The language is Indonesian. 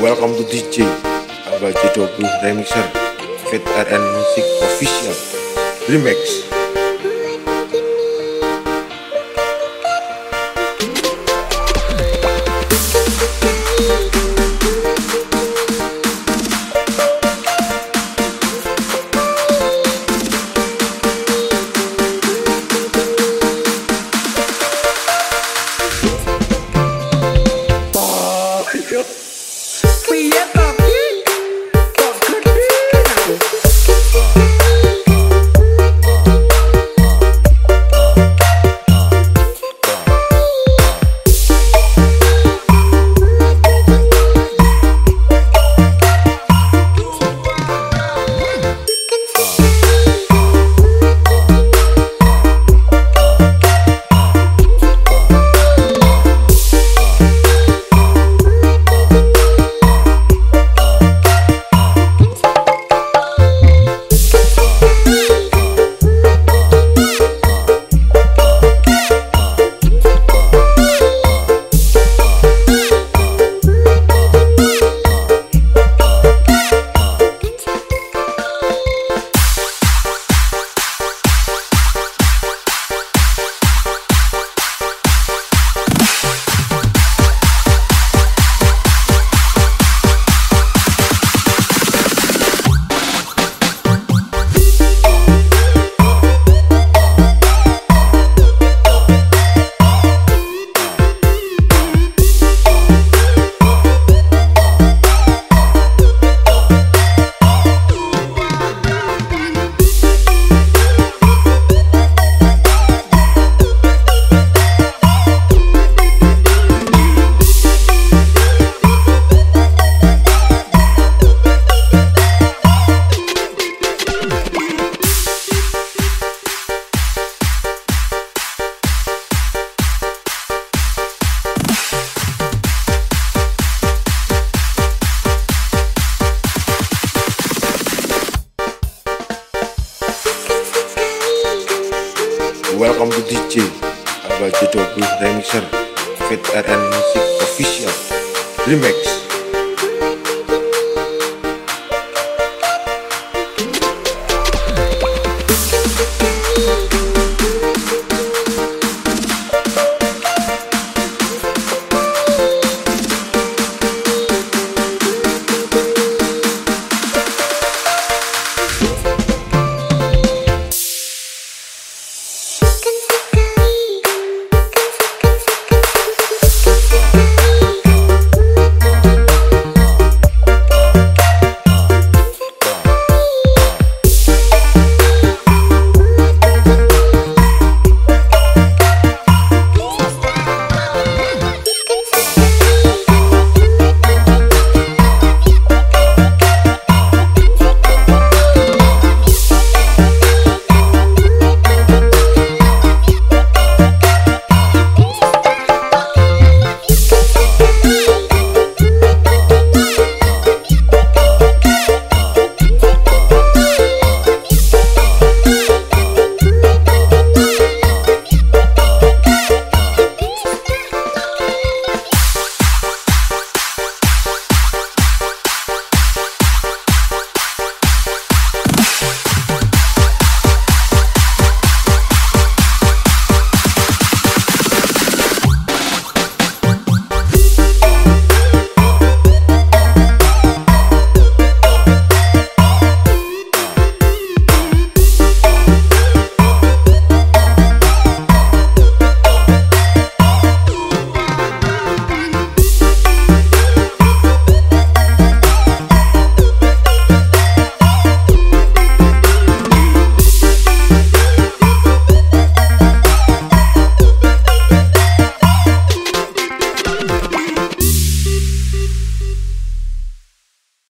Welcome to DJ Abah J20 Remixer Fit RN Music Official Remix Welcome to DJ Abah J20 Remixer Fit RN Music Official Remix